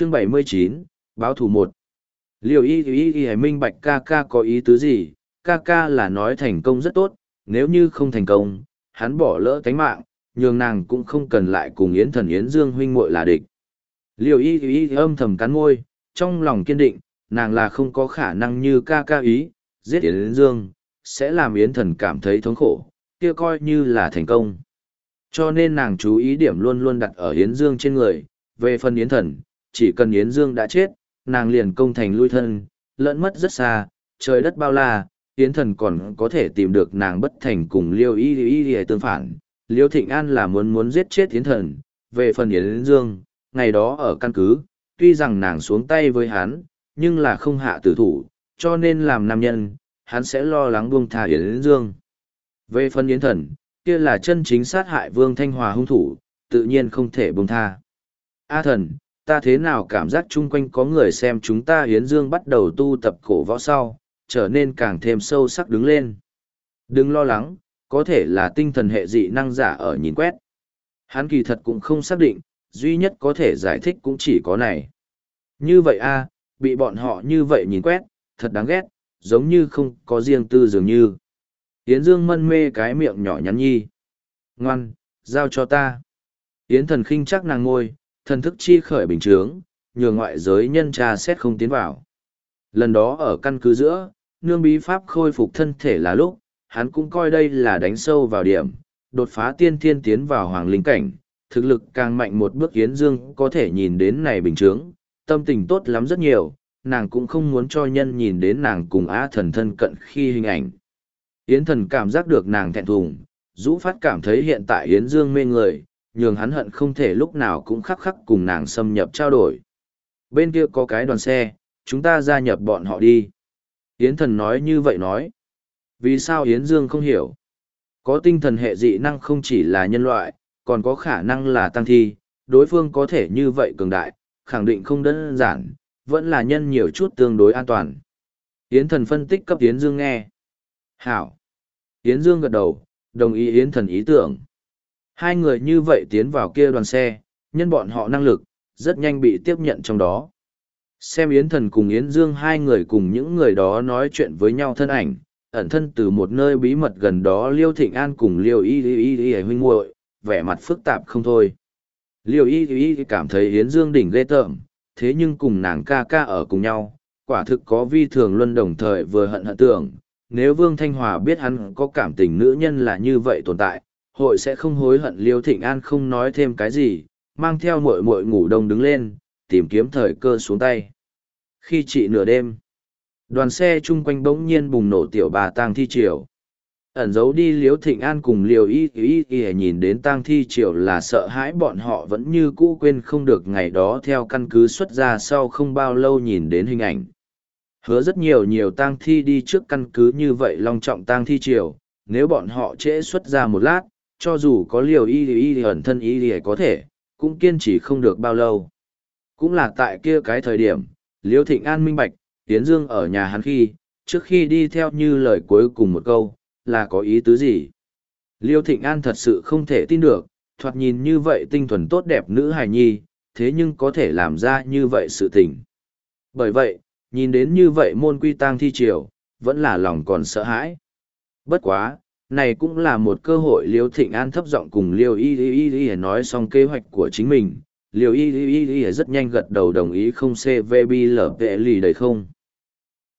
chương bảy mươi chín, báo thù một. Liều y y y minh bạch ca ca có ý tứ gì? Ca ca là nói thành công rất tốt, nếu như không thành công, hắn bỏ lỡ tánh mạng, nhường nàng cũng không cần lại cùng yến thần yến dương huynh muội là địch. Liều y y y âm thầm cắn môi, trong lòng kiên định, nàng là không có khả năng như ca ca ý, giết yến dương, sẽ làm yến thần cảm thấy thống khổ, kia coi như là thành công. Cho nên nàng chú ý điểm luôn luôn đặt ở yến dương trên người, về phần yến thần chỉ cần yến dương đã chết, nàng liền công thành lui thân, lẫn mất rất xa, trời đất bao la, yến thần còn có thể tìm được nàng bất thành cùng liêu y y y tương phản. Liêu thịnh an là muốn muốn giết chết yến thần, về phần yến dương, ngày đó ở căn cứ, tuy rằng nàng xuống tay với hắn, nhưng là không hạ tử thủ, cho nên làm nam nhân, hắn sẽ lo lắng buông thả yến dương. Về phần yến thần, kia là chân chính sát hại vương thanh hòa hung thủ, tự nhiên không thể buông tha. A thần ta thế nào cảm giác chung quanh có người xem chúng ta Yến Dương bắt đầu tu tập cổ võ sau, trở nên càng thêm sâu sắc đứng lên. Đừng lo lắng, có thể là tinh thần hệ dị năng giả ở nhìn quét. Hắn kỳ thật cũng không xác định, duy nhất có thể giải thích cũng chỉ có này. Như vậy a, bị bọn họ như vậy nhìn quét, thật đáng ghét, giống như không có riêng tư dường như. Yến Dương mân mê cái miệng nhỏ nhắn nhi. Ngoan, giao cho ta. Yến thần khinh chắc nàng ngôi, thần thức chi khởi bình chướng, nhường ngoại giới nhân tra xét không tiến vào. Lần đó ở căn cứ giữa, nương bí pháp khôi phục thân thể là lúc, hắn cũng coi đây là đánh sâu vào điểm, đột phá tiên thiên tiến vào hoàng linh cảnh, thực lực càng mạnh một bước Yến Dương có thể nhìn đến này bình chướng, tâm tình tốt lắm rất nhiều, nàng cũng không muốn cho nhân nhìn đến nàng cùng á thần thân cận khi hình ảnh. Yến thần cảm giác được nàng thẹn thùng, Dũ phát cảm thấy hiện tại Yến Dương mê người, nhường hắn hận không thể lúc nào cũng khắc khắc cùng nàng xâm nhập trao đổi. Bên kia có cái đoàn xe, chúng ta gia nhập bọn họ đi. Yến thần nói như vậy nói. Vì sao Yến Dương không hiểu? Có tinh thần hệ dị năng không chỉ là nhân loại, còn có khả năng là tăng thi, đối phương có thể như vậy cường đại, khẳng định không đơn giản, vẫn là nhân nhiều chút tương đối an toàn. Yến thần phân tích cấp Yến Dương nghe. Hảo. Yến Dương gật đầu, đồng ý Yến thần ý tưởng. Hai người như vậy tiến vào kia đoàn xe, nhân bọn họ năng lực, rất nhanh bị tiếp nhận trong đó. Xem Yến Thần cùng Yến Dương hai người cùng những người đó nói chuyện với nhau thân ảnh, ẩn thân từ một nơi bí mật gần đó Liêu Thịnh An cùng Liêu Y Y Y Y huynh muội vẻ mặt phức tạp không thôi. Liêu Y Y Y cảm thấy Yến Dương đỉnh ghê tởm, thế nhưng cùng nàng ca ca ở cùng nhau, quả thực có vi thường luân đồng thời vừa hận hận tưởng, nếu Vương Thanh Hòa biết hắn có cảm tình nữ nhân là như vậy tồn tại, hội sẽ không hối hận liêu thịnh an không nói thêm cái gì, mang theo mội mội ngủ đông đứng lên, tìm kiếm thời cơ xuống tay. Khi chị nửa đêm, đoàn xe chung quanh bỗng nhiên bùng nổ tiểu bà tang thi triều. Ẩn giấu đi liếu thịnh an cùng liều y y y nhìn đến tang thi triều là sợ hãi bọn họ vẫn như cũ quên không được ngày đó theo căn cứ xuất ra sau không bao lâu nhìn đến hình ảnh. Hứa rất nhiều nhiều tang thi đi trước căn cứ như vậy long trọng tang thi triều, nếu bọn họ trễ xuất ra một lát cho dù có liều y y y ẩn thân y y có thể, cũng kiên trì không được bao lâu. Cũng là tại kia cái thời điểm, Liêu Thịnh An minh bạch, Tiến Dương ở nhà hắn khi, trước khi đi theo như lời cuối cùng một câu, là có ý tứ gì. Liêu Thịnh An thật sự không thể tin được, thoạt nhìn như vậy tinh thuần tốt đẹp nữ hài nhi, thế nhưng có thể làm ra như vậy sự tình. Bởi vậy, nhìn đến như vậy môn quy tang thi triều, vẫn là lòng còn sợ hãi. Bất quá, này cũng là một cơ hội liêu thịnh an thấp giọng cùng liêu y y y nói xong kế hoạch của chính mình. Liêu y y y rất nhanh gật đầu đồng ý không cvb lp lì đầy không?